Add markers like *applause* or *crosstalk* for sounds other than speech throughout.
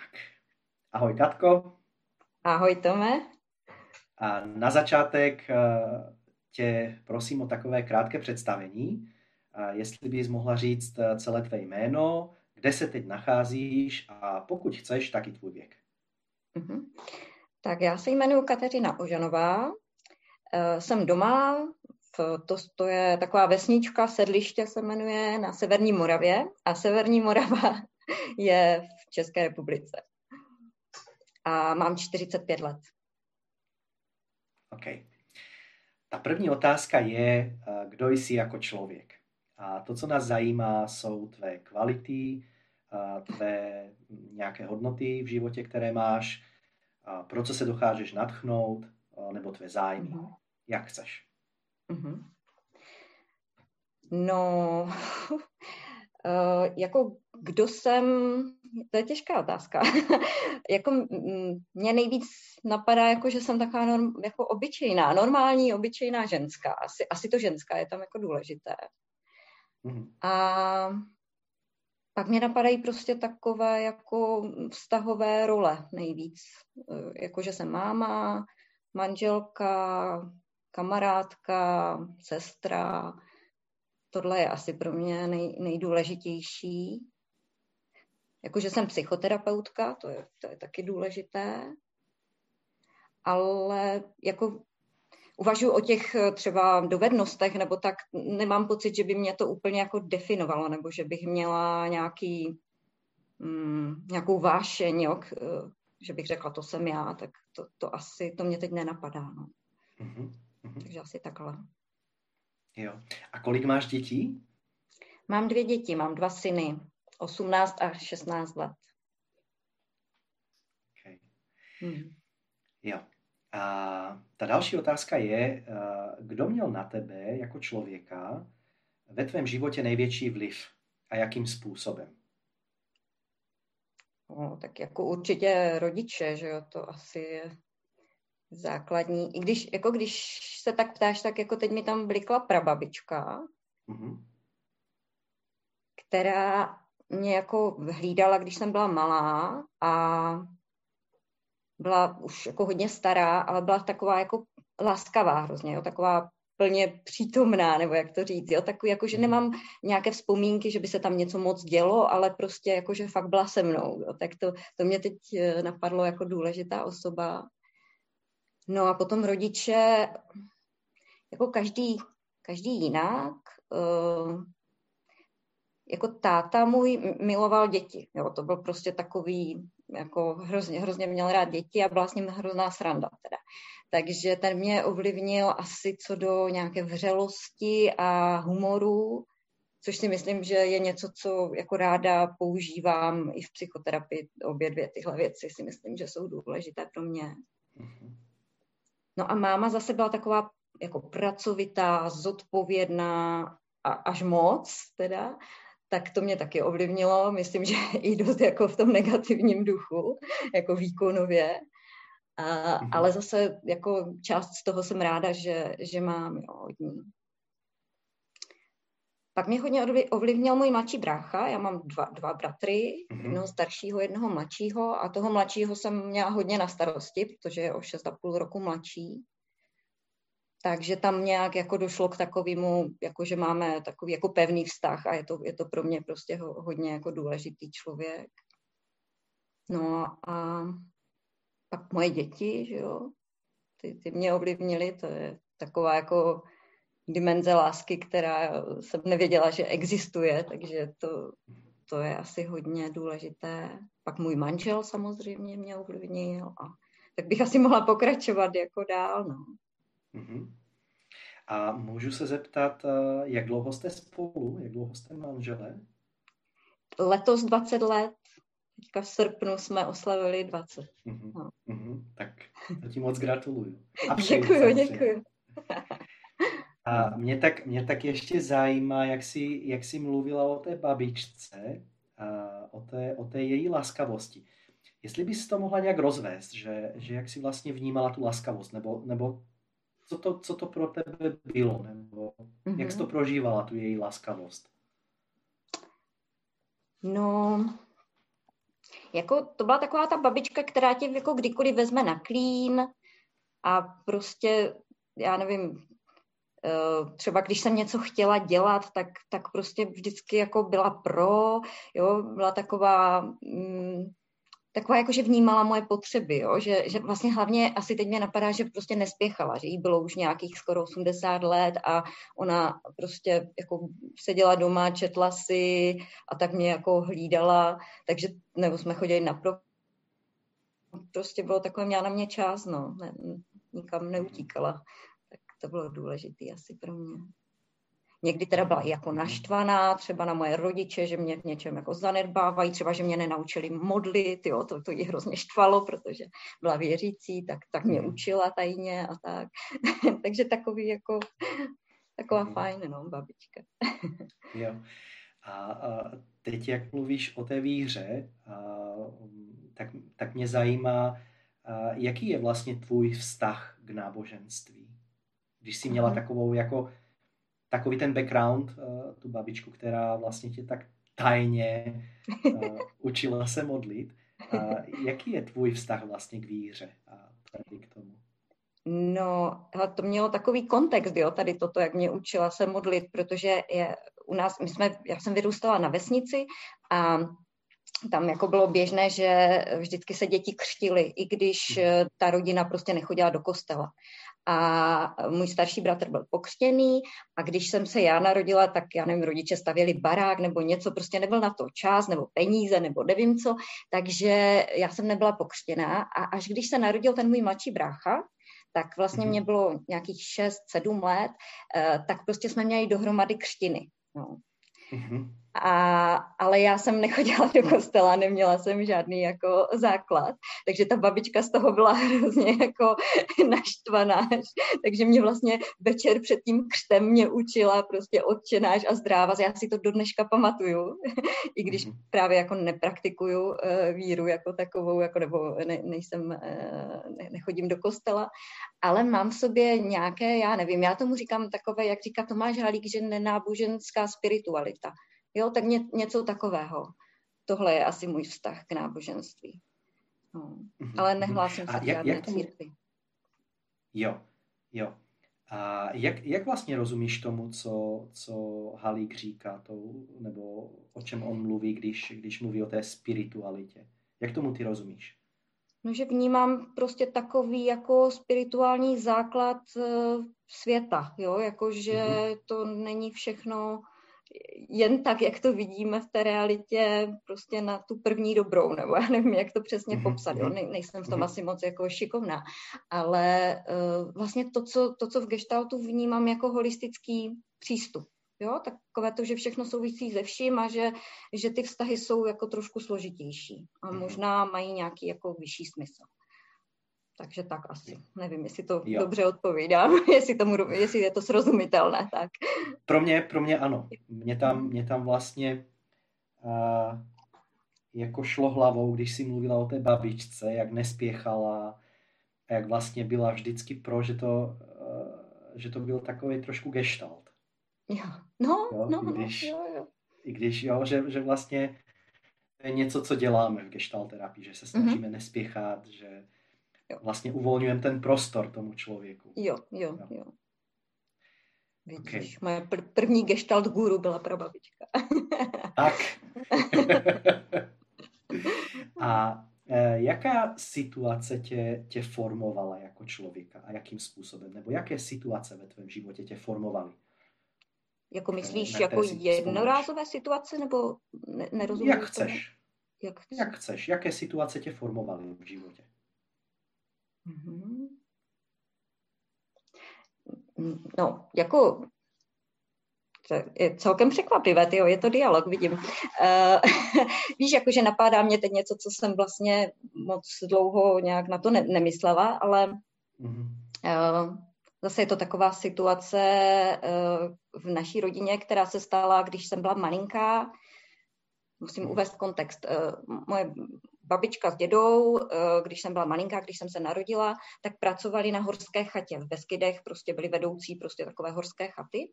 Tak. Ahoj Katko. Ahoj Tome. A na začátek eh, tě prosím o takové krátké představení. Jestli bys mohla říct eh, celé tvé jméno, kde se teď nacházíš a pokud chceš, tak i tvůj věk. Uh-huh. Tak já se jmenuji Kateřina Ožanová, eh, jsem doma, to, to je taková vesnička, sedliště se jmenuje na Severní Moravě a Severní Morava *laughs* je v České republice. A mám 45 let. OK. Ta první otázka je, eh, kdo jsi jako člověk. A to, co nás zajímá, jsou tvé kvality, tvé nějaké hodnoty v životě, které máš, pro co se dokážeš natchnout, nebo tvé zájmy. Uh-huh. Jak chceš. Uh-huh. No, *laughs* jako kdo jsem, to je těžká otázka. *laughs* jako mě nejvíc napadá, jako, že jsem taková norm, jako obyčejná, normální, obyčejná ženská. Asi, asi to ženská je tam jako důležité. Mm-hmm. A pak mě napadají prostě takové jako vztahové role nejvíc. E, jako, že jsem máma, manželka, kamarádka, sestra. Tohle je asi pro mě nej, nejdůležitější. Jakože jsem psychoterapeutka, to je, to je taky důležité. Ale jako uvažuji o těch eh, třeba dovednostech, nebo tak nemám pocit, že by mě to úplně jako definovalo, nebo že bych měla nějaký, mm, nějakou vášeň, jo, k, eh, že bych řekla, to jsem já, tak to, to asi, to mě teď nenapadá. No. Mm-hmm. Takže asi takhle. Jo. A kolik máš dětí? Mám dvě děti, mám dva syny, 18 a 16 let. Okay. Hmm. Jo. A ta další otázka je, eh, kdo měl na tebe jako člověka ve tvém životě největší vliv a jakým způsobem? No, tak jako určitě rodiče, že jo, to asi je základní. I když, jako když se tak ptáš, tak jako teď mi tam blikla prababička, mm-hmm. která mě jako hlídala, když jsem byla malá a byla už jako hodně stará, ale byla taková jako laskavá hrozně, jo, taková plně přítomná, nebo jak to říct, jo, takový, jako, že mhm. nemám nějaké vzpomínky, že by se tam něco moc dělo, ale prostě jako, že fakt byla se mnou, jo, tak to, to mě teď eh, napadlo jako důležitá osoba. No a potom rodiče, jako každý, každý jinak, uh, jako táta můj miloval děti, jo, to byl prostě takový, jako hrozně, hrozně měl rád děti a byla s ním hrozná sranda teda. Takže ten mě ovlivnil asi co do nějaké vřelosti a humoru, což si myslím, že je něco, co jako ráda používám i v psychoterapii. Obě dvě tyhle věci si myslím, že jsou důležité pro mě. Mhm. No a máma zase byla taková jako pracovitá, zodpovědná a až moc teda tak to mě taky ovlivnilo, myslím, že *laughs* i dost jako v tom negativním duchu, jako výkonově. A, mm-hmm. Ale zase jako část z toho jsem ráda, že, že mám jo, hodně. Pak mě hodně ovlivnil můj mladší brácha, já mám dva, dva bratry, mm-hmm. jednoho staršího, jednoho mladšího a toho mladšího jsem měla hodně na starosti, protože je o 6,5 roku mladší. Takže tam nějak jako došlo k takovému, jako že máme takový jako pevný vztah a je to, je to pro mě prostě ho, hodně jako důležitý člověk. No a pak moje děti, že jo, ty, ty mě ovlivnily, to je taková jako dimenze lásky, která jsem nevěděla, že existuje, takže to, to je asi hodně důležité. Pak můj manžel samozřejmě mě ovlivnil a tak bych asi mohla pokračovat jako dál, no. Mm-hmm. A můžu se zeptat, eh, jak dlouho jste spolu, jak dlouho jste manželé? Letos 20 let. Teďka v srpnu jsme oslavili 20. Mm-hmm. No. Mm-hmm. Tak ti moc gratuluju. A děkuju, děkuju. A mě tak, mě tak ještě zajímá, jak jsi, jak jsi mluvila o té babičce, a o, té, o té její laskavosti. Jestli bys to mohla nějak rozvést, že, že jak jsi vlastně vnímala tu laskavost, nebo, nebo co to, co to pro tebe bylo, nebo mm-hmm. jak jsi to mhm. prožívala, tu její laskavost? No, Jako to byla taková ta babička, která tě jako kdykoliv vezme na klín a prostě, já nevím, eh, třeba když jsem něco chtěla dělat, tak, tak prostě vždycky jako byla pro, jo, byla taková, mm, taková jako, že vnímala moje potřeby, jo? Že, že vlastně hlavně asi teď mě napadá, že prostě nespěchala, že jí bylo už nějakých skoro 80 let a ona prostě jako seděla doma, četla si a tak mě jako hlídala, takže nebo jsme chodili na pro prostě bylo takové, měla na mě čas, no, ne, nikam neutíkala. Tak to bylo důležité asi pro mě. Někdy teda byla i jako naštvaná, třeba na moje rodiče, že mě v něčem jako zanedbávají, třeba, že mě nenaučili modlit, jo, to, to jí hrozně štvalo, protože byla věřící, tak, tak mě hmm. učila tajně a tak. *laughs* Takže takový jako, taková hmm. fajn, no, babička. *laughs* jo. A, a teď, jak mluvíš o té víře, a, tak, tak mě zajímá, a, jaký je vlastně tvůj vztah k náboženství? Když jsi měla takovou jako takový ten background, uh, tu babičku, která vlastně tě tak tajně uh, *laughs* učila se modlit. Uh, jaký je tvůj vztah vlastně k víře a tady k tomu? No, to mělo takový kontext, jo, tady toto, jak mě učila se modlit, protože je u nás, my jsme, já jsem vyrůstala na vesnici a tam jako bylo běžné, že vždycky se děti křtily, i když hmm. ta rodina prostě nechodila do kostela a můj starší bratr byl pokřtěný a když jsem se já narodila, tak já nevím, rodiče stavěli barák nebo něco, prostě nebyl na to čas nebo peníze nebo nevím co, takže já jsem nebyla pokřtěná a až když se narodil ten můj mladší brácha, tak vlastně mhm. mě bylo nějakých 6-7 let, eh, tak prostě jsme měli dohromady křtiny. No. Mm-hmm. A, ale já jsem nechodila do kostela, neměla jsem žádný jako základ, takže ta babička z toho byla *laughs* hrozně jako naštvaná, takže mě vlastně večer před tím křtem mě učila prostě odčenáš a zdráva, já si to do dneška pamatuju, *laughs* i když mm-hmm. právě jako nepraktikuju uh, víru jako takovou, jako nebo ne, nejsem, uh, ne, nechodím do kostela, ale mám v sobě nějaké, já nevím, já tomu říkám takové, jak říká Tomáš Halík, že nenáboženská spiritualita Jo, tak ně, něco takového. Tohle je asi můj vztah k náboženství. No. Mm-hmm. Ale mhm. nehlásím se k žádné jak tomu... církvi. Jo, jo. A jak, jak vlastně rozumíš tomu, co, co Halík říká, to, nebo o čem on mluví, když, když mluví o té spiritualitě? Jak tomu ty rozumíš? No, že vnímám prostě takový jako spirituální základ uh, světa, jo, jakože mm-hmm. to není všechno jen tak, jak to vidíme v té realitě, prostě na tu první dobrou, nebo já nevím, jak to přesně mm-hmm. popsat, jo? Mhm. Ne, nejsem v tom mm-hmm. asi moc jako šikovná, ale uh, vlastně to co, to, co v gestaltu vnímám jako holistický přístup, jo, takové to, že všechno souvisí se vším a že, že ty vztahy jsou jako trošku složitější a mhm. možná mají nějaký jako vyšší smysl. Takže tak asi. Nevím, jestli to jo. dobře odpovídám, *laughs* jestli, tomu, jestli je to srozumitelné. Tak. Pro mě, pro mě ano. Mě tam, mě tam vlastně uh, jako šlo hlavou, když si mluvila o té babičce, jak nespěchala, a jak vlastně byla vždycky pro, že to, uh, že to byl takový trošku gestalt. Jo. No, jo, no, když, no, jo, jo. I když, jo, že, že vlastně to je něco, co děláme v gestalt terapii, že se snažíme mm-hmm. nespěchat, že vlastně uvolňujeme ten prostor tomu člověku. Jo, jo, jo. jo. Vidíš, okay. moje pr- první gestalt guru byla prababička. *laughs* tak. *laughs* a e, jaká situace tě, tě formovala jako člověka a jakým způsobem? Nebo jaké situace ve tvém životě tě formovaly? Jako myslíš jako jednorázové situace, nebo ne, nerozumím? Jak chceš. Jak chceš. Jak chceš. Jaké situace tě formovaly v životě? Mm-hmm. No, jako to je celkem překvapivé, tyjo, je to dialog, vidím. Uh, *laughs* víš, jakože napádá mě teď něco, co jsem vlastně moc dlouho nějak na to ne- nemyslela, ale uh, zase je to taková situace uh, v naší rodině, která se stala, když jsem byla malinká. Musím mhm. uvést kontext. Uh, moje babička s dědou, eh, když jsem byla malinká, když jsem se narodila, tak pracovali na horské chatě v Beskydech, prostě byli vedoucí prostě takové horské chaty.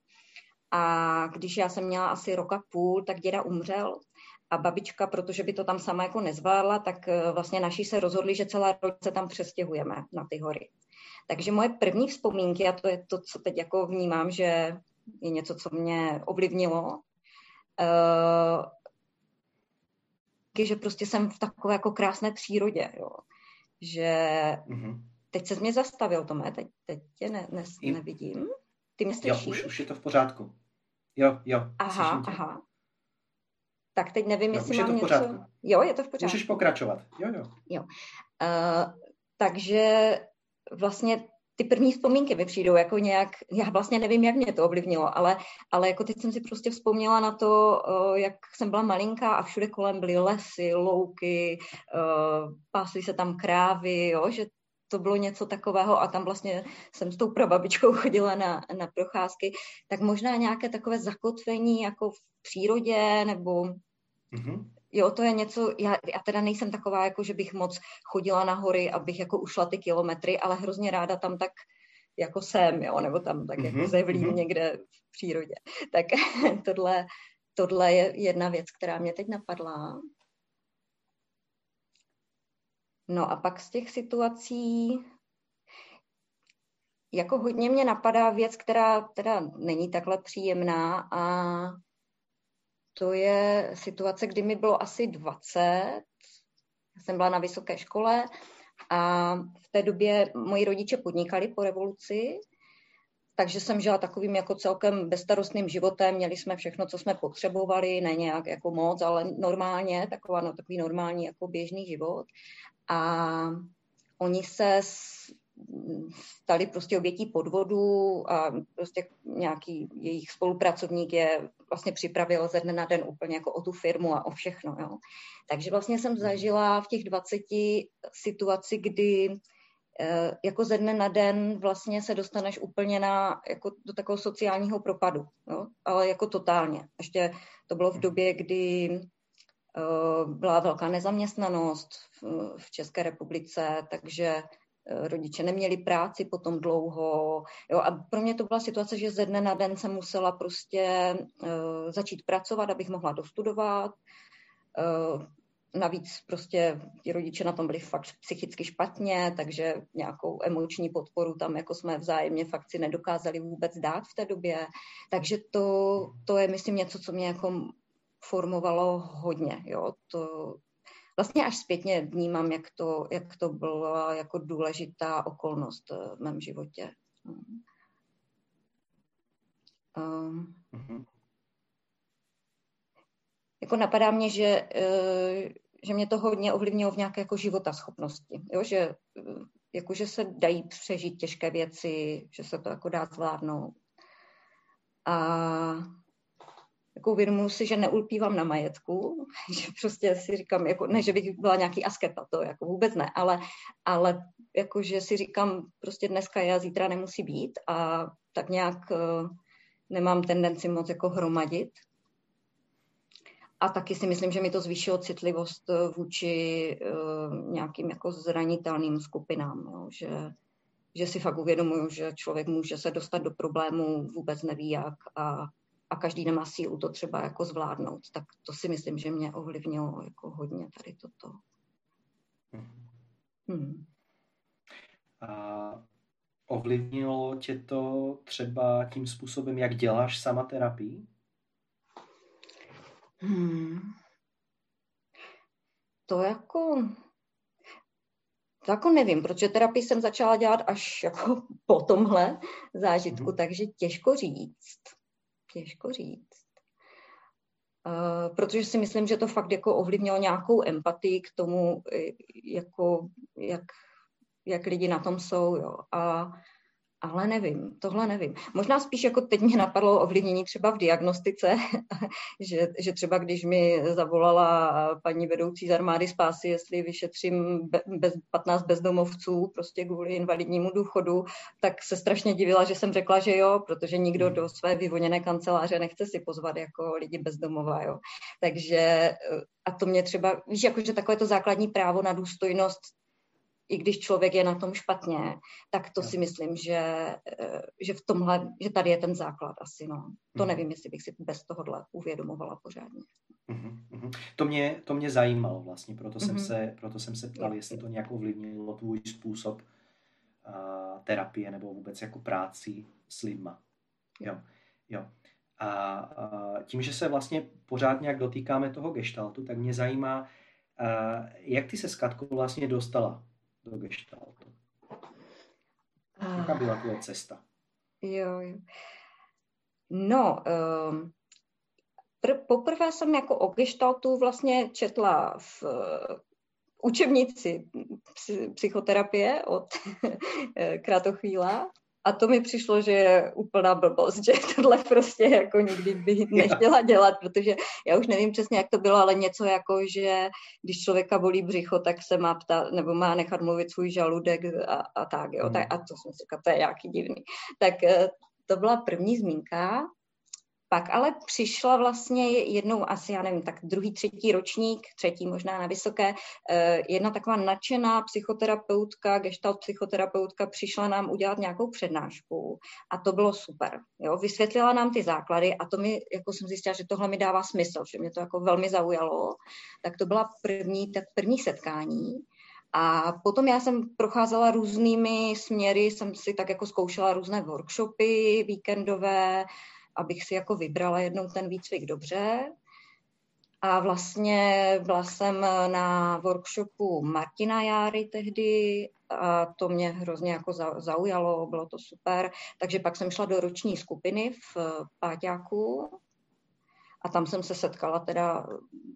A když já jsem měla asi roka půl, tak děda umřel a babička, protože by to tam sama jako nezvládla, tak eh, vlastně naši se rozhodli, že celá rodina tam přestěhujeme na ty hory. Takže moje první vzpomínky, a to je to, co teď jako vnímám, že je něco, co mě ovlivnilo, uh, že prostě jsem v takové jako krásné přírodě, jo. že mm-hmm. teď se mě zastavil, Tome, teď, teď tě ne, ne, nevidím. Ty mě slyšíš? Jo, už, už je to v pořádku. Jo, jo. Aha, aha. Tak teď nevím, no, jestli mám něco... Jo, je to v pořádku. Můžeš pokračovat. Jo, jo. jo. Uh, takže vlastně ty první vzpomínky mi přijdou jako nějak, já vlastně nevím, jak mě to ovlivnilo, ale, ale jako teď jsem si prostě vzpomněla na to, uh, jak jsem byla malinká a všude kolem byly lesy, louky, uh, pásly se tam krávy, jo, že to bylo něco takového a tam vlastně jsem s tou prababičkou *laughs* chodila na, na procházky, tak možná nějaké takové zakotvení jako v přírodě nebo mm-hmm. Jo, to je něco, já, já teda nejsem taková, jako že bych moc chodila na hory, abych jako ušla ty kilometry, ale hrozně ráda tam tak jako jsem, jo, nebo tam tak mm-hmm. jako mhm, zevlím mm-hmm. někde v přírodě. *laughs* Tak *laughs* tohle, tohle je jedna věc, která mě teď napadla. No a pak z těch situací, jako hodně mě napadá věc, která teda není takhle příjemná a to je situace, kdy mi bylo asi 20. Já jsem byla na vysoké škole a v té době moji rodiče podnikali po revoluci, takže jsem žila takovým jako celkem bezstarostným životem, měli jsme všechno, co jsme potřebovali, ne nějak jako moc, ale normálně, taková, no, takový normální jako běžný život. A oni se stali prostě obětí podvodu a prostě nějaký jejich spolupracovník je vlastně připravil ze dne na den úplně jako o tu firmu a o všechno. Jo. Takže vlastně jsem zažila v těch 20 situaci, kdy eh, jako ze dne na den vlastně se dostaneš úplně na, jako do takového sociálního propadu, jo? ale jako totálně. Ještě to bylo v době, kdy uh, byla velká nezaměstnanost v, v České republice, takže rodiče neměli práci potom dlouho. Jo, a pro mě to byla situace, že ze dne na den jsem musela prostě uh, začít pracovat, abych mohla dostudovat. Uh, navíc prostě ti rodiče na tom byli fakt psychicky špatně, takže nějakou emoční podporu tam jako jsme vzájemně fakt si nedokázali vůbec dát v té době. Takže to, to je, myslím, něco, co mě jako formovalo hodně. Jo. To, vlastně až zpětně vnímám, jak to, jak to byla jako důležitá okolnost eh, v mém životě. Um, mm-hmm. Jako napadá mě, že, uh, že mě to hodně ovlivnilo v nějaké jako života schopnosti, jo? že jako, že se dají přežít těžké věci, že se to jako dá zvládnout. A jako uvědomuji si, že neulpívám na majetku, *laughs* že prostě si říkám, jako, ne, že bych byla nějaký asketa, to jako vůbec ne, ale, ale jako, že si říkám, prostě dneska já, zítra nemusí být a tak nějak uh, nemám tendenci moc jako hromadit. A taky si myslím, že mi to zvýšilo citlivost eh, vůči uh, nějakým jako zranitelným skupinám, jo, že, že si fakt uvědomuju, že člověk může se dostat do problému, vůbec neví jak a a každý nemá sílu to třeba jako zvládnout. Tak to si myslím, že mě ovlivnilo jako hodně tady toto. Hmm. A ovlivnilo tě to třeba tím způsobem, jak děláš sama terapii? Hmm. To jako... To jako nevím, protože terapii jsem začala dělat až jako *laughs* po tomhle zážitku, hmm. takže těžko říct těžko říct. Uh, protože si myslím, že to fakt jako ovlivnilo nějakou empatii k tomu, jako, jak, jak lidi na tom jsou. Jo. A ale nevím, tohle nevím. Možná spíš jako teď mě napadlo ovlivnění třeba v diagnostice, *laughs* že, že třeba když mi zavolala paní vedoucí z armády spásy, jestli vyšetřím bez, 15 bezdomovců prostě kvůli invalidnímu důchodu, tak se strašně divila, že jsem řekla, že jo, protože nikdo hmm. do své vyvoněné kanceláře nechce si pozvat jako lidi bezdomova, jo. Takže a to mě třeba, víš, jakože takové to základní právo na důstojnost i když člověk je na tom špatně, tak to si myslím, že, eh, že v tomhle, že tady je ten základ asi, no. To hmm. nevím, jestli bych si bez tohohle uvědomovala pořádně. Uh-huh. To, mě, to mě zajímalo vlastně, proto, uh-huh. jsem se, proto jsem se ptal, jestli to nějak ovlivnilo tvůj způsob uh, terapie nebo vůbec jako práci s lidma. Jo, jo. A, a tím, že se vlastně pořád nějak dotýkáme toho gestaltu, tak mě zajímá, uh, jak ty se s Katkou vlastně dostala do gestaltu? Jaká byla tvoje cesta? Jo, jo. No, um, pr- poprvé jsem jako o gestaltu vlastně četla v uh, učebnici psychoterapie od *laughs* Kratochvíla a to mi přišlo, že je úplná blbost, že *laughs* tohle prostě jako nikdy bych *laughs* nechtěla dělat, protože já už nevím přesně, jak to bylo, ale něco jako, že když člověka bolí břicho, tak se má ptát, nebo má nechat mluvit svůj žaludek a, a tak, jo. Tak, a to jsem si říkala, to je nějaký divný. Tak eh, to byla první zmínka. Pak ale přišla vlastně jednou asi, já nevím, tak druhý, třetí ročník, třetí možná na vysoké, eh, jedna taková nadšená psychoterapeutka, gestalt psychoterapeutka přišla nám udělat nějakou přednášku a to bylo super. Jo? Vysvětlila nám ty základy a to mi, jako jsem zjistila, že tohle mi dává smysl, že mě to jako velmi zaujalo. Tak to byla první, tak první setkání. A potom já jsem procházela různými směry, jsem si tak jako zkoušela různé workshopy víkendové, abych si jako vybrala jednou ten výcvik dobře. A vlastně byla jsem na workshopu Martina Járy tehdy a to mě hrozně jako zaujalo, bylo to super. Takže pak jsem šla do roční skupiny v Páťáku a tam jsem se setkala teda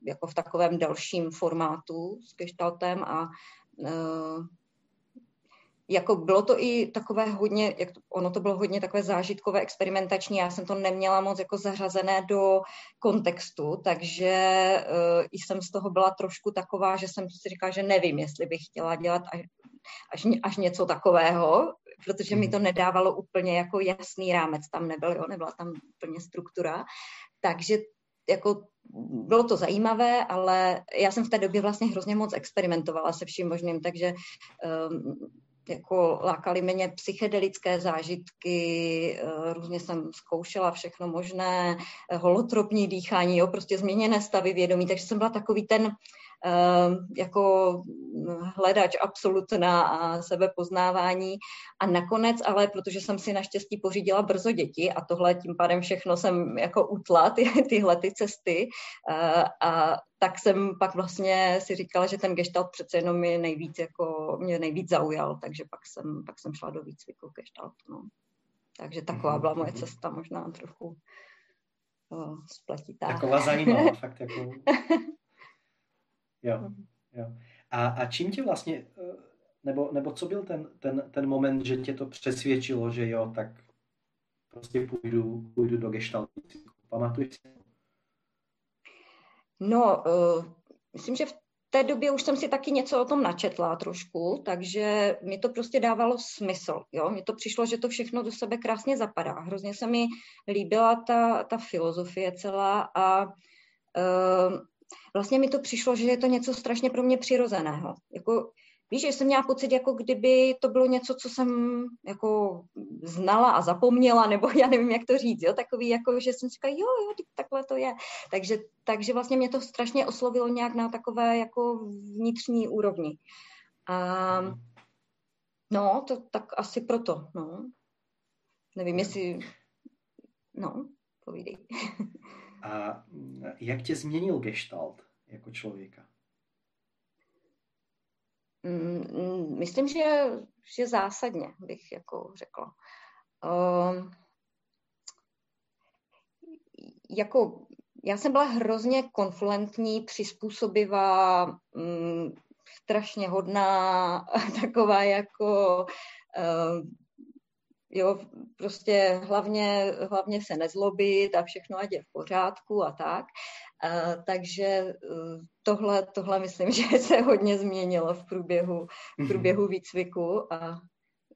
jako v takovém dalším formátu s gestaltem a uh, jako bylo to i takové hodně, jak to, ono to bylo hodně takové zážitkové, experimentační, já jsem to neměla moc jako zařazené do kontextu, takže uh, jsem z toho byla trošku taková, že jsem si říkala, že nevím, jestli bych chtěla dělat až, až, až něco takového, protože mi to mhm. nedávalo úplně jako jasný rámec, tam nebyl, jo, nebyla tam úplně struktura, takže jako bylo to zajímavé, ale já jsem v té době vlastně hrozně moc experimentovala se vším možným, takže um, jako lákaly mě psychedelické zážitky, eh, různě jsem zkoušela všechno možné, eh, holotropní dýchání, jo, prostě změněné stavy vědomí, takže jsem byla takový ten jako hledač absolutna a sebepoznávání. A nakonec, ale protože jsem si naštěstí pořídila brzo děti a tohle tím pádem všechno jsem jako utla, ty, tyhle ty cesty, a, a tak jsem pak vlastně si říkala, že ten gestalt přece jenom mě nejvíc, jako, mě nejvíc zaujal, takže pak jsem, pak jsem šla do výcviku gestalt. No. Takže taková byla moje mhm. cesta, možná trochu o, spletitá. Taková zajímavá, fakt jako *laughs* Jo, mhm. jo. A, a čím tě vlastně, eh, nebo, nebo co byl ten, ten, ten moment, že tě to přesvědčilo, že jo, tak prostě půjdu, půjdu do gestaltu. Pamatuješ si? No, uh, myslím, že v té době už jsem si taky něco o tom načetla trošku, takže mi to prostě dávalo smysl. Jo? Mně to přišlo, že to všechno do sebe krásně zapadá. Hrozně se mi líbila ta, ta filozofie celá a uh, vlastně mi to přišlo, že je to něco strašně pro mě přirozeného. Jako, víš, že jsem měla pocit, jako kdyby to bylo něco, co jsem jako znala a zapomněla, nebo *laughs* já nevím, jak to říct, jo, takový, jako, že jsem říkala, jo, jo, takhle to je. Takže, takže vlastně mě to strašně oslovilo nějak na takové jako vnitřní úrovni. A, no, to tak asi proto, no. Nevím, jestli, no, povídej. *laughs* A jak tě změnil gestalt jako člověka? Mm, myslím, že, že zásadně bych jako řekla. Um, jako já jsem byla hrozně konfluentní, přizpůsobivá, um, strašně hodná, *laughs* taková jako um, jo, prostě hlavně, hlavně se nezlobit a všechno ať je v pořádku a tak. A, takže e, tohle, tohle myslím, *laughs* že se hodně změnilo v průběhu, v mhm. průběhu výcviku a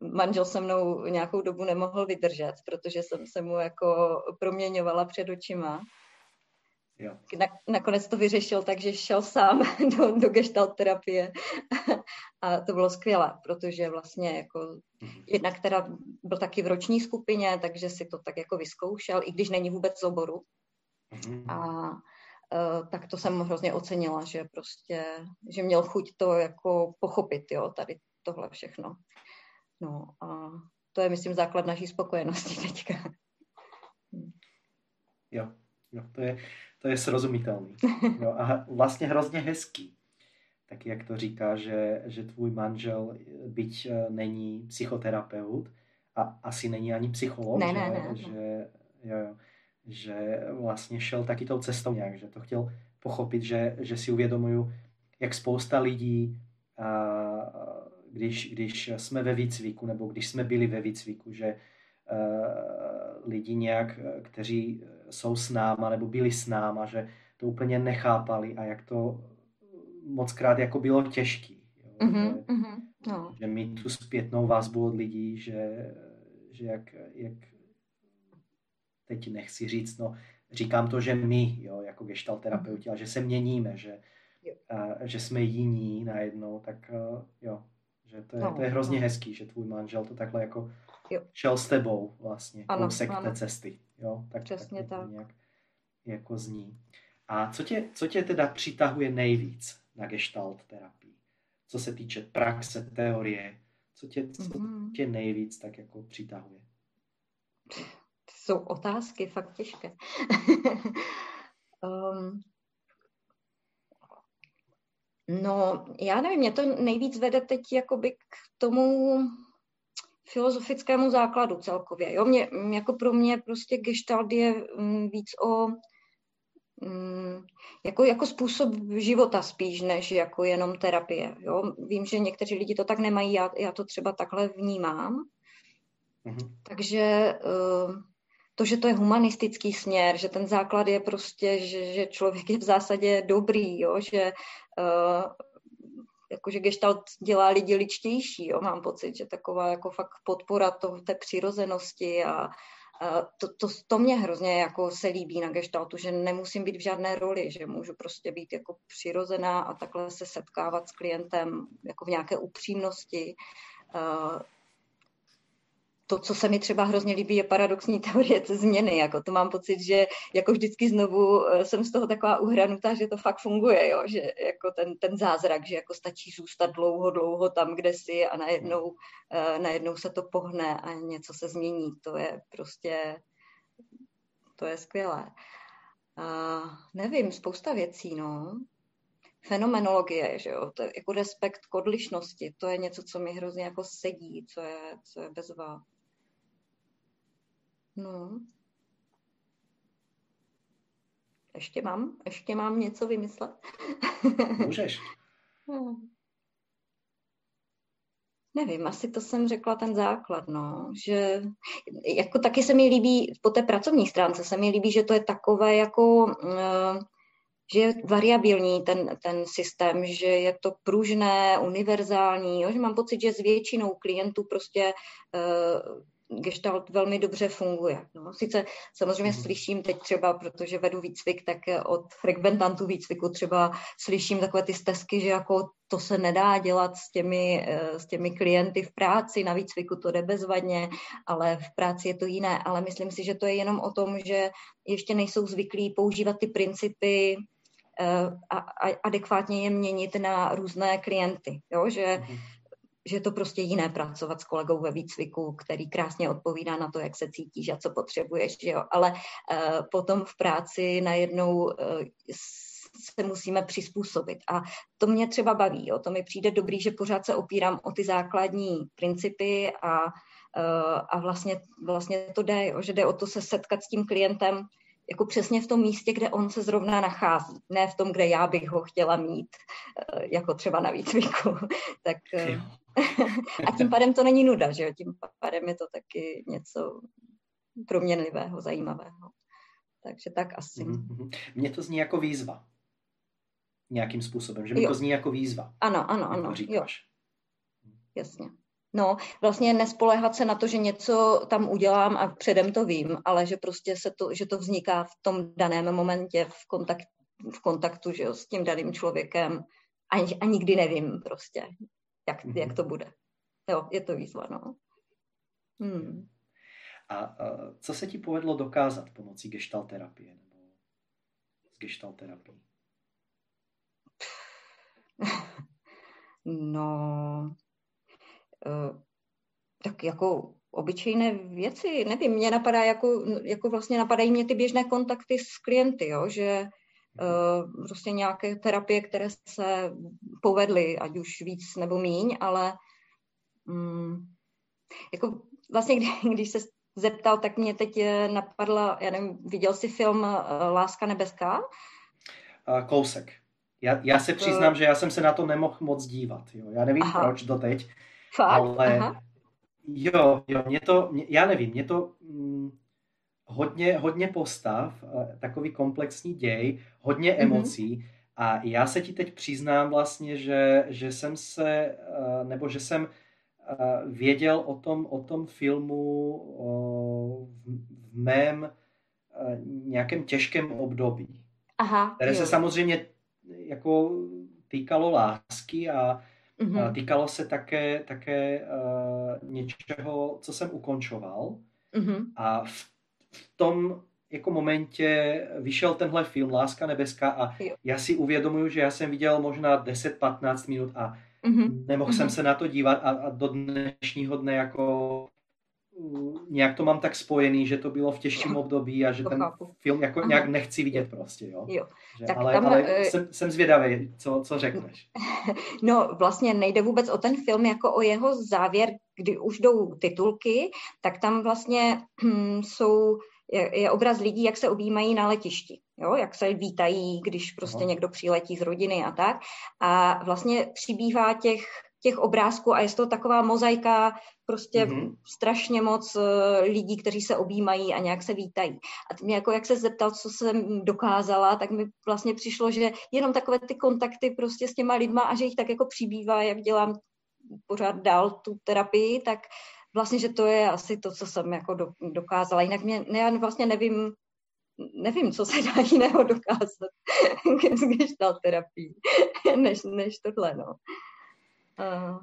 manžel se mnou nějakou dobu nemohl vydržet, protože jsem se mu jako proměňovala před očima. Jo. Na, nakonec to vyřešil tak, že šel sám *laughs* do, do gestalt terapie *laughs* a to bylo skvělé, protože vlastně jako mm-hmm. jednak teda byl taky v roční skupině, takže si to tak jako vyzkoušel, i když není vůbec z oboru. Mm-hmm. A uh, tak to jsem hrozně ocenila, že prostě, že měl chuť to jako pochopit, jo, tady tohle všechno. No a to je, myslím, základ naší spokojenosti *laughs* teďka. Jo, jo to, je, to je srozumitelný. *laughs* Jo, a vlastně hrozně hezký. Tak jak to říká, že, že tvůj manžel, byť eh, není psychoterapeut, a asi není ani psycholog, ne, že, ne, ne, že, jo, jo, že vlastně šel taky tou cestou nějak, že to chtěl pochopit, že, že si uvědomuju, jak spousta lidí, a, když, když jsme ve výcviku, nebo když jsme byli ve výcviku, že a, lidi nějak, kteří jsou s náma, nebo byli s náma, že to úplně nechápali a jak to mockrát jako bylo těžký. Jo, mm-hmm, že, mm-hmm, no. že mít tu zpětnou vazbu od lidí, že, že jak, jak teď nechci říct, no říkám to, že my, jo, jako gestalt terapeuti, a že se měníme, že, a, že jsme jiní najednou, tak jo, že to je, no, to je hrozně no. hezký, že tvůj manžel to takhle jako jo. šel s tebou vlastně, ano, kousek ano. té cesty, jo, tak, Přesně tak, tak. nějak jako zní. A co tě, co tě teda přitahuje nejvíc na gestalt terapii? Co se týče praxe, teorie, co tě, co mm-hmm. tě nejvíc tak jako přitahuje? jsou otázky fakt těžké. um, *laughs* no, já nevím, mě to nejvíc vede teď jakoby k tomu filozofickému základu celkově. Jo? Mě, jako pro mě prostě gestalt je víc o jako, jako způsob života spíš, než jako jenom terapie. Jo? Vím, že někteří lidi to tak nemají, já, já to třeba takhle vnímám. Mm-hmm. Takže uh, to, že to je humanistický směr, že ten základ je prostě, že, že člověk je v zásadě dobrý, jo? že uh, jakože gestalt dělá lidi ličtější, jo? mám pocit, že taková jako fakt podpora to, té přirozenosti a, a to, to, to mě hrozně jako se líbí na gestaltu, že nemusím být v žádné roli, že můžu prostě být jako přirozená a takhle se setkávat s klientem jako v nějaké upřímnosti. To, co se mi třeba hrozně líbí, je paradoxní *laughs* teorie změny. Jako to mám pocit, že jako vždycky znovu eh, jsem z toho taková uhranutá, že to fakt funguje, jo? že jako ten, ten zázrak, že jako stačí zůstat dlouho, dlouho tam, kde si a najednou, uh, najednou se to pohne a něco se změní. To je prostě, to je skvělé. Uh, nevím, spousta věcí, no fenomenologie, že jo, to je jako respekt k odlišnosti, to je něco, co mi hrozně jako sedí, co je, co je bezva. No. Ještě mám? Ještě mám něco vymyslet? *laughs* Můžeš. no. Nevím, asi to jsem řekla ten základ, no, že jako taky se mi líbí, po té pracovní stránce se mi líbí, že to je takové jako, uh, že je variabilní ten, ten systém, že je to pružné, univerzální, jo, že mám pocit, že s většinou klientů prostě uh, gestalt velmi dobře funguje. No, sice samozřejmě mm. slyším teď třeba, protože vedu výcvik, tak od frekventantů výcviku třeba slyším takové ty stezky, že jako to se nedá dělat s těmi, eh, s těmi klienty v práci, na výcviku to jde bezvadně, ale v práci je to jiné. Ale myslím si, že to je jenom o tom, že ještě nejsou zvyklí používat ty principy eh, a, a adekvátně je měnit na různé klienty. Jo? Že mm že je to prostě jiné pracovat s kolegou ve výcviku, který krásně odpovídá na to, jak se cítíš a co potřebuješ, že jo? ale uh, potom v práci najednou uh, se musíme přizpůsobit. A to mě třeba baví, jo? to mi přijde dobrý, že pořád se opírám o ty základní principy a, uh, a vlastně, vlastně to jde, jo? že jde o to se setkat s tím klientem jako přesně v tom místě, kde on se zrovna nachází, ne v tom, kde já bych ho chtěla mít, jako třeba na výcviku. *laughs* tak a tím pádem to není nuda, že jo? Tím pádem je to taky něco proměnlivého, zajímavého. Takže tak asi. Mm-hmm. Mně to zní jako výzva. Nějakým způsobem, že mi jo. to zní jako výzva. Ano, ano, ano. Říkáš. Jo. Jasně. No, vlastně nespoléhat se na to, že něco tam udělám a předem to vím, ale že prostě se to, že to vzniká v tom daném momentě v, kontakt, v kontaktu že jo, s tím daným člověkem a, a nikdy nevím prostě jak, mm-hmm. jak to bude. Jo, je to výzva, no. Hmm. A, a co se ti povedlo dokázat pomocí gestalt terapie nebo s gestalt terapii? *laughs* No, uh, tak jako obyčejné věci, nevím, mě napadá jako, jako vlastně napadají mě ty běžné kontakty s klienty, jo, že prostě nějaké terapie, které se povedly, ať už víc nebo míň, ale um, jako vlastně, kdy, *laughs* když se zeptal, tak mě teď eh, napadla, já nevím, viděl jsi film Láska nebeská? Kousek. Já, já se přiznám, že já jsem se na to nemohl moc dívat. Jo. Já nevím aha. proč doteď. Fakt? Ale aha. jo, jo, mě to, mě, já nevím, mě to hm, hodně, hodně postav, eh, takový komplexní děj, hodně mm-hmm. emocí. A já se ti teď přiznám vlastně, že, že jsem se, eh, nebo že jsem eh, věděl o tom, o tom filmu v mém nějakém těžkém období. Aha, které jo. se samozřejmě jako týkalo lásky a, mm-hmm. týkalo se také, také uh, něčeho, co jsem ukončoval. Mm-hmm. A v, v tom jako momentě vyšel tenhle film Láska nebeská a jo. já si uvědomuju, že já jsem viděl možná 10-15 minut a mm-hmm. nemohl mm-hmm. jsem se na to dívat a, a do dnešního dne jako nějak to mám tak spojený, že to bylo v těžším období a že to ten chápu. film jako Aha. nějak nechci vidět prostě, jo. jo. Že, tak ale tam, ale uh, jsem, jsem zvědavý, co, co řekneš. *laughs* No vlastně nejde vůbec o ten film jako o jeho závěr, kdy už jdou titulky, tak tam vlastně hm, jsou je, je obraz lidí, jak se objímají na letišti, jo? jak se vítají, když prostě Aha. někdo přiletí z rodiny a tak. A vlastně přibývá těch těch obrázků a je to taková mozaika prostě mm-hmm. strašně moc uh, lidí, kteří se objímají a nějak se vítají. A mě jako jak se zeptal, co jsem dokázala, tak mi vlastně přišlo, že jenom takové ty kontakty prostě s těma lidma a že jich tak jako přibývá, jak dělám pořád dál tu terapii, tak vlastně, že to je asi to, co jsem jako do, dokázala. Jinak mě, ne, já vlastně nevím, nevím, co se dá *laughs* jiného dokázat *laughs* s gestalt terapii, než, než tohle, no. Uh,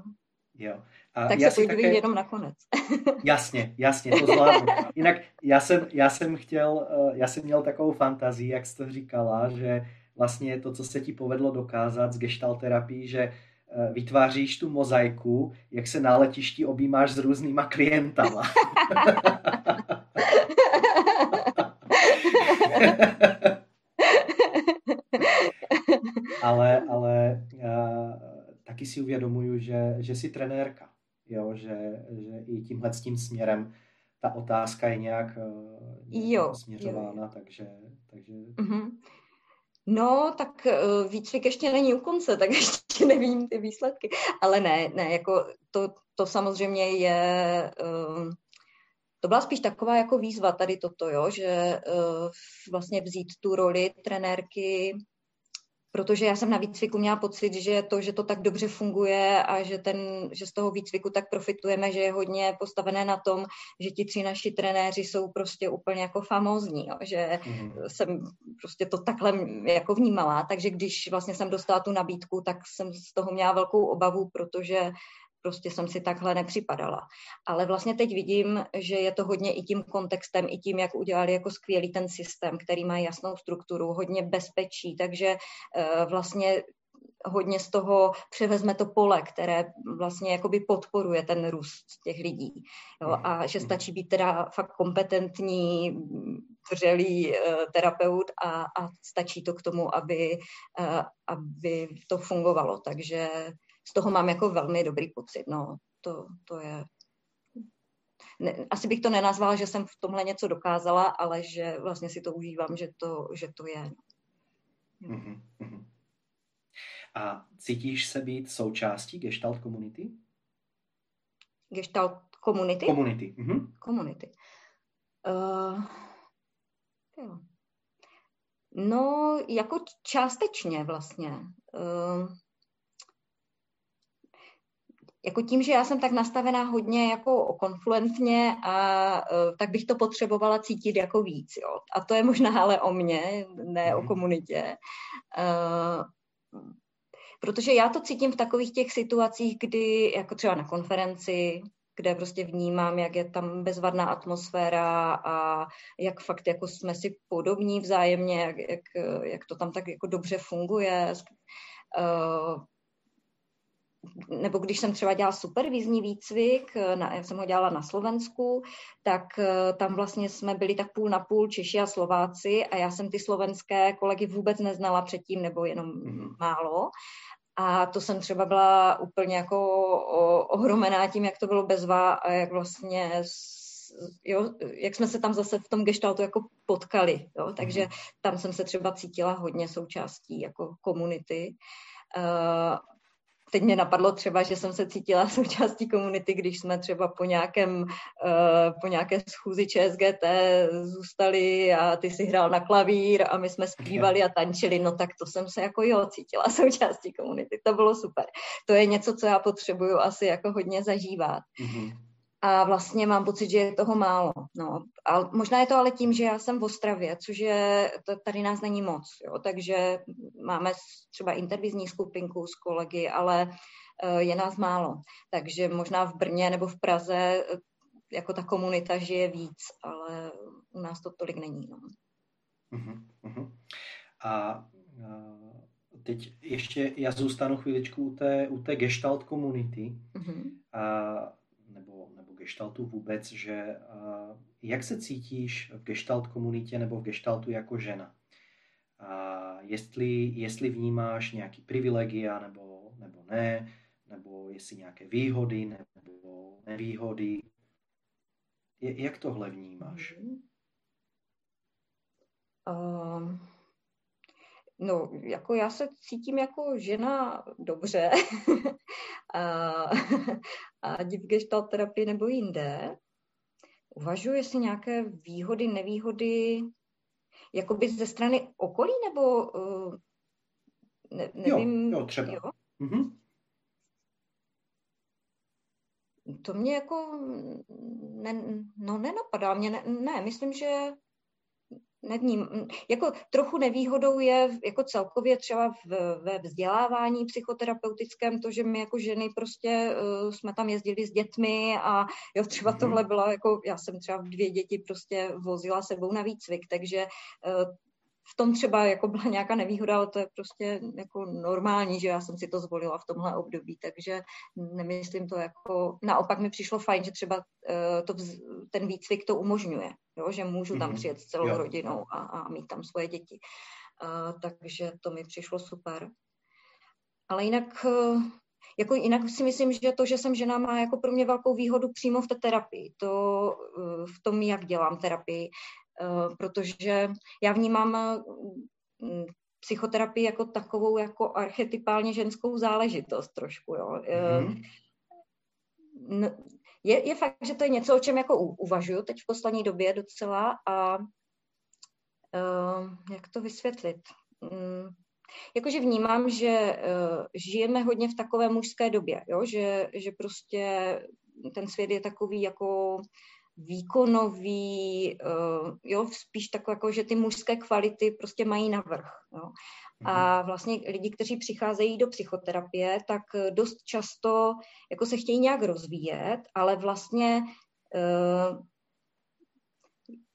jo. A tak já se podívej také... jenom nakonec. *laughs* jasně, jasně, to zvládnu. Jinak já jsem, já jsem chtěl, eh, já jsem měl takovou fantazii, jak jsi to říkala, že vlastně to, co se ti povedlo dokázat z gestalt terapii, že eh, vytváříš tu mozaiku, jak se na letišti objímáš s různýma klientama. *laughs* *laughs* ale, ale taky si uvědomuju, že, že jsi trenérka, jo? Že, že i tímhle tím směrem ta otázka je nějak, eh, nějak jo, směřována, jo. takže... takže... Mm-hmm. No, tak uh, výcvik ještě není u konce, *laughs* tak ještě nevím ty výsledky. Ale ne, ne, jako to, to samozřejmě je... Uh, to byla spíš taková jako výzva tady toto, jo, že uh, vlastně vzít tu roli trenérky protože já jsem na výcviku měla pocit, že to, že to tak dobře funguje a že, ten, že z toho výcviku tak profitujeme, že je hodně postavené na tom, že ti tři naši trenéři jsou prostě úplně jako famózní, jo? že mm. jsem prostě to takhle jako vnímala, takže když vlastně jsem dostala tu nabídku, tak jsem z toho měla velkou obavu, protože prostě jsem si takhle nepřipadala. Ale vlastně teď vidím, že je to hodně i tím kontextem, i tím, jak udělali jako skvělý ten systém, který má jasnou strukturu, hodně bezpečí, takže uh, vlastně hodně z toho převezme to pole, které vlastně jakoby podporuje ten růst těch lidí. Jo? A že stačí být teda fakt kompetentní, vřelý uh, terapeut a, a stačí to k tomu, aby, uh, aby to fungovalo. Takže z toho mám jako velmi dobrý pocit. No, to, to je... Ne, asi bych to nenazvala, že jsem v tomhle něco dokázala, ale že vlastně si to užívám, že to, že to je. Mm-hmm. A cítíš se být součástí gestalt komunity? Gestalt komunity? Komunity. Mm-hmm. Komunity. Uh, jo. No, jako částečně vlastně. Uh, jako tím, že já jsem tak nastavená hodně jako konfluentně a uh, tak bych to potřebovala cítit jako víc, jo. A to je možná ale o mně, ne o mhm. komunitě. Uh, protože já to cítím v takových těch situacích, kdy jako třeba na konferenci, kde prostě vnímám, jak je tam bezvadná atmosféra a jak fakt jako jsme si podobní vzájemně, jak, jak, jak to tam tak jako dobře funguje. Uh, nebo když jsem třeba dělala supervizní výcvik, na, já jsem ho dělala na Slovensku, tak uh, tam vlastně jsme byli tak půl na půl Češi a Slováci a já jsem ty slovenské kolegy vůbec neznala předtím, nebo jenom mm-hmm. málo. A to jsem třeba byla úplně jako ohromená tím, jak to bylo bezva a jak vlastně jo, jak jsme se tam zase v tom gestaltu jako potkali, jo, takže mhm. tam jsem se třeba cítila hodně součástí jako komunity. Uh, teď mě napadlo třeba, že jsem se cítila *laughs* součástí komunity, když jsme třeba po, nějakém, uh, po nějaké schůzi ČSGT zůstali a ty si hrál na klavír a my jsme zpívali a tančili, no tak to jsem se jako jo cítila *laughs* součástí komunity, to bylo super. To je něco, co já potřebuju asi jako hodně zažívat. Mm-hmm. A vlastně mám pocit, že je toho málo. No. A možná je to ale tím, že já jsem v Ostravě, což je, to tady nás není moc. Jo. Takže máme třeba intervizní skupinku s kolegy, ale uh, je nás málo. Takže možná v Brně nebo v Praze uh, jako ta komunita žije víc, ale u nás to tolik není. No. Uh-huh, uh-huh. A uh, teď ještě já zůstanu chvíličku u té, u té gestalt komunity. Uh-huh. A gestaltu vůbec, že jak se cítíš v gestalt komunitě nebo v gestaltu jako žena? A jestli, jestli vnímáš nějaký privilegia nebo, nebo ne, nebo jestli nějaké výhody nebo nevýhody. Jak tohle vnímáš? Um, no, jako já se cítím jako žena dobře. *laughs* a, a v gestalt terapii nebo jinde, uvažuji, jestli nějaké výhody, nevýhody, jakoby ze strany okolí, nebo uh, ne, nevím. Jo, jo třeba. Jo? Mm-hmm. To mě jako ne, no nenapadá, mě ne, ne, myslím, že nevním. Jako trochu nevýhodou je jako celkově třeba v, ve vzdělávání psychoterapeutickém to, že my jako ženy prostě uh, jsme tam jezdili s dětmi a jo, třeba mhm. tohle byla jako, já jsem třeba dvě děti prostě vozila sebou na výcvik, takže uh, v tom třeba jako byla nějaká nevýhoda, ale to je prostě jako normální, že já jsem si to zvolila v tomhle období, takže nemyslím to jako, naopak mi přišlo fajn, že třeba uh, to, ten výcvik to umožňuje, jo, že můžu tam mhm. přijet s celou jo. rodinou a, a mít tam svoje děti. Uh, takže to mi přišlo super. Ale jinak uh, jako jinak si myslím, že to, že jsem žena, má jako pro mě velkou výhodu přímo v té terapii. To v tom, jak dělám terapii. Eh, protože já vnímám mm, psychoterapii jako takovou jako archetypálně ženskou záležitost trošku, jo. Mm-hmm. Je, je fakt, že to je něco, o čem jako uvažuju teď v poslední době docela a uh, jak to vysvětlit? Um, jakože vnímám, že uh, žijeme hodně v takové mužské době, jo? Že, že prostě ten svět je takový jako výkonový, uh, jo, spíš takové, jako, že ty mužské kvality prostě mají navrh. Jo. A mhm. vlastně lidi, kteří přicházejí do psychoterapie, tak dost často jako se chtějí nějak rozvíjet, ale vlastně uh,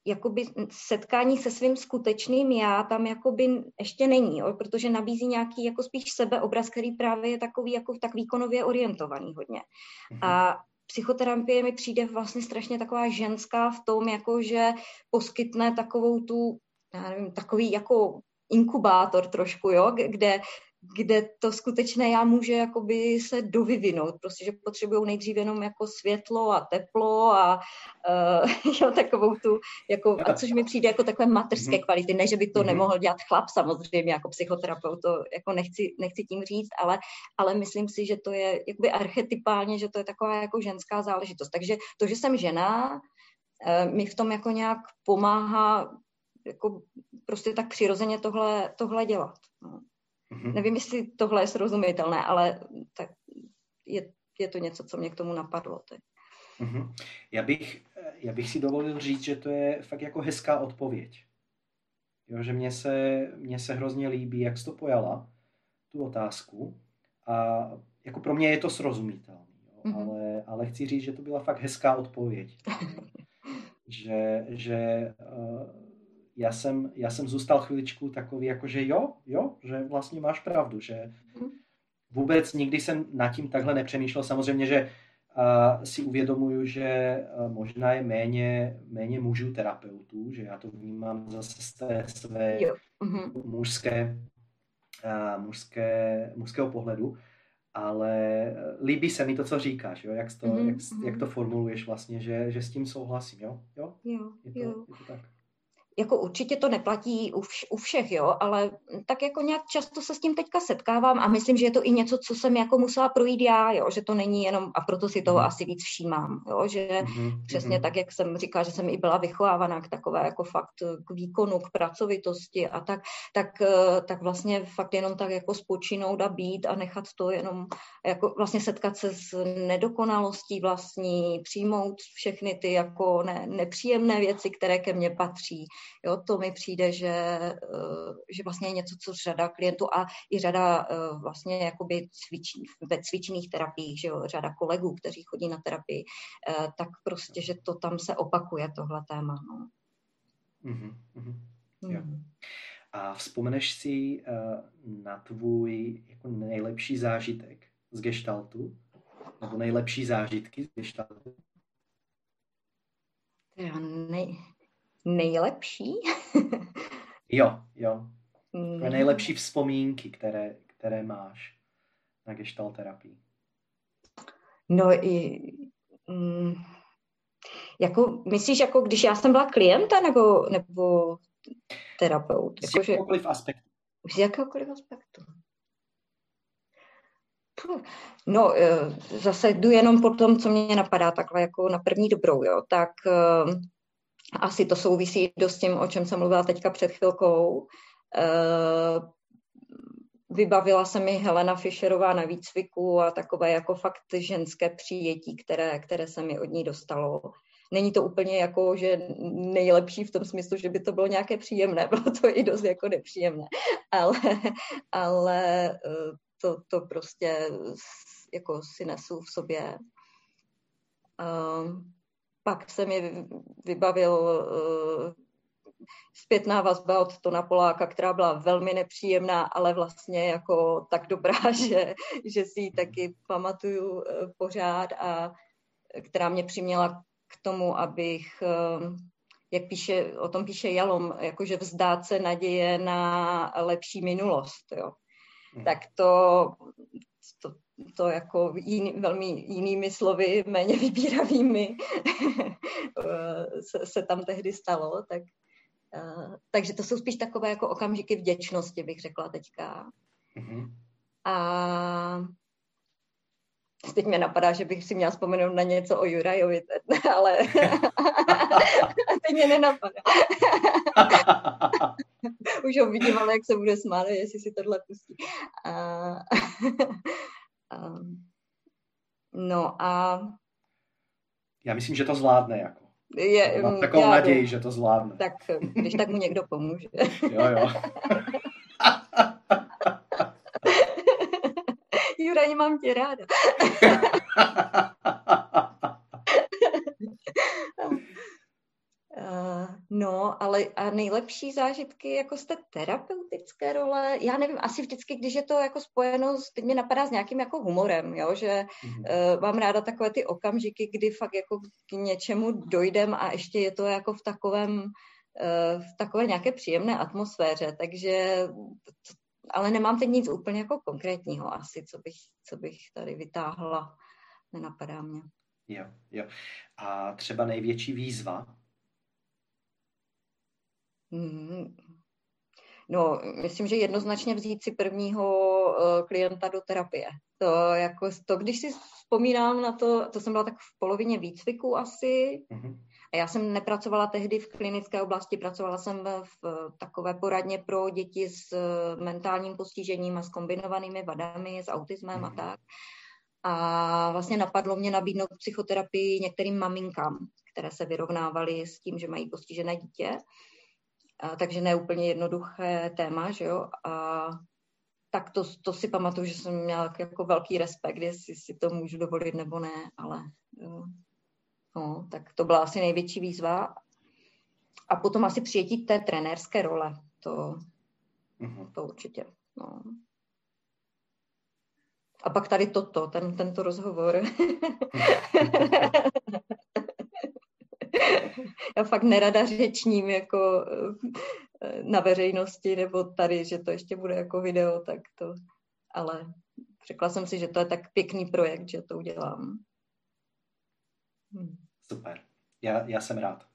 jakoby setkání se svým skutečným já tam jakoby ještě není, jo, protože nabízí nějaký jako spíš sebeobraz, který právě je takový jako tak výkonově orientovaný hodně. Mm-hmm. A psychoterapie mi přijde vlastně strašně taková ženská v tom, jako že poskytne takovou tu, já nevím, takový jako inkubátor trošku, jo, kde kde to skutečné já může jakoby se dovyvinout, prostě, že potřebují nejdřív jenom jako světlo a teplo a uh, *laughs* jo, takovou tu, jako, a což mi přijde jako takové materské mm-hmm. kvality, ne, že by to mm-hmm. nemohl dělat chlap samozřejmě jako psychoterapeut, to jako nechci, nechci tím říct, ale, ale myslím si, že to je jakoby archetypálně, že to je taková jako ženská záležitost. Takže to, že jsem žena, uh, mi v tom jako nějak pomáhá jako prostě tak přirozeně tohle, tohle dělat. No. Mm-hmm. Nevím, jestli tohle je srozumitelné, ale tak je, je to něco, co mě k tomu napadlo teď. Mm-hmm. Já, bych, já bych si dovolil říct, že to je fakt jako hezká odpověď. Jo, že mně se, mně se hrozně líbí, jak jsi to pojala, tu otázku. A jako pro mě je to srozumitelné, mm-hmm. ale, ale chci říct, že to byla fakt hezká odpověď. *laughs* že, že uh, já jsem, já jsem zůstal chviličku takový, jako že jo, jo, že vlastně máš pravdu, že mhm. vůbec nikdy jsem nad tím takhle nepřemýšlel. Samozřejmě, že uh, si uvědomuju, že uh, možná je méně, méně mužů terapeutů, že já to vnímám zase z té své jo. Uh-huh. mužské, uh, mužské, mužského pohledu, ale líbí se mi to, co říkáš, jo? Jak, to, mm-hmm. jak, jak to formuluješ vlastně, že, že s tím souhlasím, jo? Jo, jo, je to, jo. Je to tak jako určitě to neplatí u, vš, u všech, jo, ale tak jako nějak často se s tím teďka setkávám a myslím, že je to i něco, co jsem jako musela projít já, jo, že to není jenom, a proto si toho mm. asi víc všímám, jo, že mm-hmm. přesně tak, jak jsem říkala, že jsem i byla vychovávaná k takové jako fakt k výkonu, k pracovitosti a tak, tak, eh, tak vlastně fakt jenom tak jako spočinout a být a nechat to jenom jako vlastně setkat se s nedokonalostí vlastní, přijmout všechny ty jako ne, nepříjemné věci, které ke mně patří, Jo, to mi přijde, že, eh, že vlastně je něco, co řada klientů a i řada eh, vlastně jakoby cvičí, ve cvičných terapiích, že jo, řada kolegů, kteří chodí na terapii, eh, tak prostě, že to tam se opakuje, tohle téma. No. Mm-hmm, mm-hmm. A vzpomeneš si na tvůj jako nejlepší zážitek z gestaltu? Nebo nejlepší zážitky z gestaltu? Já nej, nejlepší? *laughs* jo, jo. Mm. Nejlepší vzpomínky, které, které máš na gestalt terapii. No i... Mm, jako, myslíš, jako když já jsem byla klienta nebo, nebo terapeut? Z jako, jakéhokoliv že, aspektu. Z jakéhokoliv aspektu. No, e, zase jdu jenom po tom, co mě napadá takhle jako na první dobrou, jo. Tak e, asi to souvisí dost s tím, o čem jsem mluvila teďka před chvilkou. Eh, vybavila se mi Helena Fischerová na výcviku a takové jako fakt ženské přijetí, které, které se mi od ní dostalo. Není to úplně jako, že nejlepší v tom smyslu, že by to bylo nějaké příjemné, *laughs* bylo to i dost jako nepříjemné, ale, ale eh, to, to prostě jako si nesu v sobě. Um, pak se mi vybavil uh, zpětná vazba od Tona Poláka, která byla velmi nepříjemná, ale vlastně jako tak dobrá, *laughs* že, že si ji taky pamatuju uh, pořád a která mě přiměla k tomu, abych, uh, jak píše, o tom píše Jalom, jakože vzdát se naděje na lepší minulost, jo. Hmm. Tak to, to, to jako jiný, velmi jinými slovy, méně vybíravými *laughs* se, se tam tehdy stalo, tak, uh, takže to jsou spíš takové jako okamžiky vděčnosti, bych řekla teďka. Mm-hmm. A teď mě napadá, že bych si měla vzpomenout na něco o Jurajovi, *laughs* ale *laughs* teď mě nenapadá. Už ho vidím, ale jak se bude smát, jestli si tohle pustí. A... Um, no a... Já myslím, že to zvládne jako. Je, Mám takovou já naději, že to zvládne. Tak když tak mu někdo pomůže. jo, jo. *laughs* Juraj, mám tě ráda. *laughs* No, ale a nejlepší zážitky jako z té terapeutické role, já nevím, asi vždycky, když je to jako spojeno, s, teď mě napadá s nějakým jako humorem, jo, že mm-hmm. uh, mám ráda takové ty okamžiky, kdy fakt jako k něčemu dojdem a ještě je to jako v takovém, uh, v takové nějaké příjemné atmosféře, takže ale nemám teď nic úplně jako konkrétního asi, co bych, co bych tady vytáhla, nenapadá mě. Jo, jo. A třeba největší výzva, Hmm. No, myslím, že jednoznačně vzít si prvního uh, klienta do terapie. To, jako, to, když si vzpomínám na to, to jsem byla tak v polovině výcviku asi, mm-hmm. a já jsem nepracovala tehdy v klinické oblasti, pracovala jsem v, v takové poradně pro děti s uh, mentálním postižením a s kombinovanými vadami, s autismem mm-hmm. a tak. A vlastně napadlo mě nabídnout psychoterapii některým maminkám, které se vyrovnávaly s tím, že mají postižené dítě. A, takže ne úplně jednoduché téma, že jo. A tak to, to si pamatuju, že jsem měla jako velký respekt, jestli si to můžu dovolit nebo ne, ale no, tak to byla asi největší výzva. A potom asi přijetí té trenérské role. To, uh-huh. to určitě. No. A pak tady toto, ten, tento rozhovor. *laughs* *laughs* Já fakt nerada řečním jako eh, na veřejnosti, nebo tady, že to ještě bude jako video, tak to, ale řekla jsem si, že to je tak pěkný projekt, že to udělám. Hmm. Super, já, já jsem rád.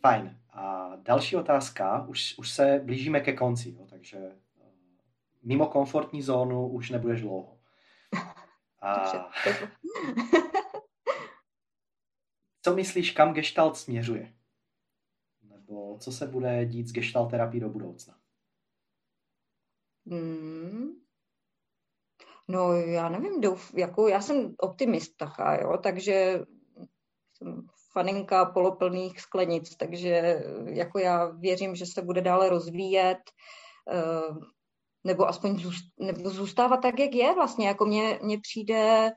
Fajn. A další otázka, už, už se blížíme ke konci, jo, takže eh, mimo komfortní zónu už nebudeš dlouho. *laughs* A... *laughs* co myslíš, kam gestalt směřuje? Nebo co se bude dít s gestalt terapií do budoucna? Hmm. No, já nevím, douf, jako já jsem optimist taká, jo, takže jsem faninka poloplných sklenic, takže jako já věřím, že se bude dále rozvíjet, eh, nebo aspoň zůst, nebo zůstávat tak, jak je vlastně, jako mně, mně přijde,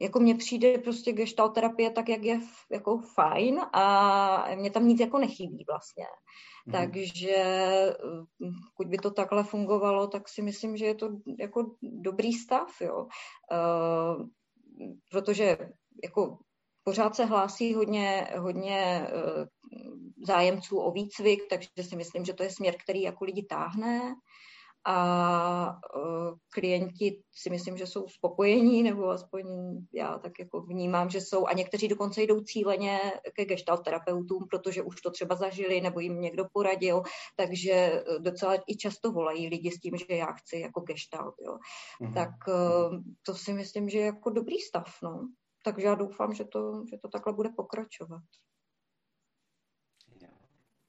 jako mně přijde prostě gestalt terapie tak, jak je jako fajn a mě tam nic jako nechybí vlastně. Mm. Takže pokud by to takhle fungovalo, tak si myslím, že je to jako dobrý stav, jo. Uh, protože jako pořád se hlásí hodně, hodně uh, zájemců o výcvik, takže si myslím, že to je směr, který jako lidi táhne a uh, klienti si myslím, že jsou spokojení, nebo aspoň já tak jako vnímám, že jsou a někteří dokonce jdou cíleně ke gestalt terapeutům, protože už to třeba zažili nebo jim někdo poradil, takže e, docela i často volají lidi s tím, že já chci jako gestalt, jo. Mm-hmm. Tak uh, to si myslím, že je jako dobrý stav, no. Takže já doufám, že to, že to takhle bude pokračovat.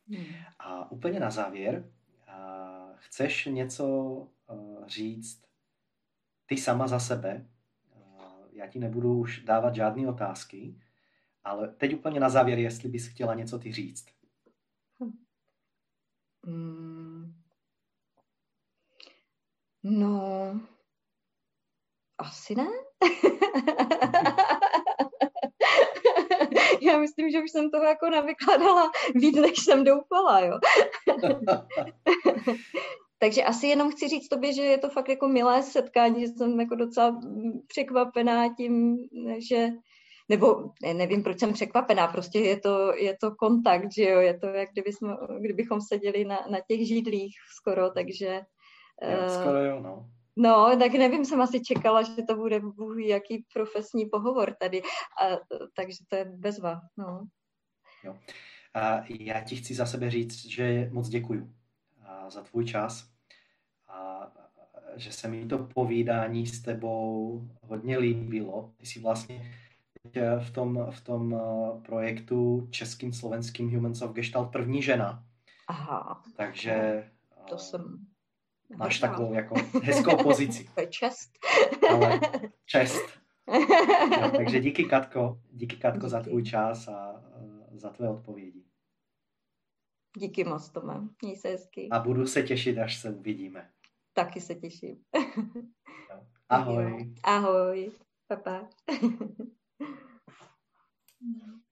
Hmm. A úplně na závěr, chceš něco uh, říct ty sama za sebe, uh, já ti nebudu už dávat žádné otázky, ale teď úplně na závěr, jestli bys chtěla něco ty říct. Hmm. No, asi ne. *laughs* Já myslím, že už jsem toho jako navykladala víc, než jsem doufala, jo. *laughs* Takže asi jenom chci říct tobě, že je to fakt jako milé setkání, že jsem jako docela překvapená tím, že nebo nevím, proč jsem překvapená, prostě je to, je to kontakt, že jo, je to, jak kdyby jsme, kdybychom seděli na, na těch židlích skoro, takže... Jo, skoro jo, no. No, tak nevím, jsem asi čekala, že to bude bůh jaký profesní pohovor tady, a, takže to je bezva, no. Jo. A já ti chci za sebe říct, že moc děkuju za tvůj čas a že se mi to povídání s tebou hodně líbilo. Ty jsi vlastně v tom, v tom eh, projektu českým slovenským Humans of Gestalt první žena. Aha. Takže to eh, jsem máš takovou jako hezkou pozici. *laughs* To je čest. Ale čest. *laughs* No, takže díky Katko, díky Katko díky. za tvůj čas a eh, za tvé odpovědi. Díky moc, Tome. Měj se hezky. A budu se těšit, až se uvidíme. Taky se těším. Ahoj. Ahoj. Papa. *laughs*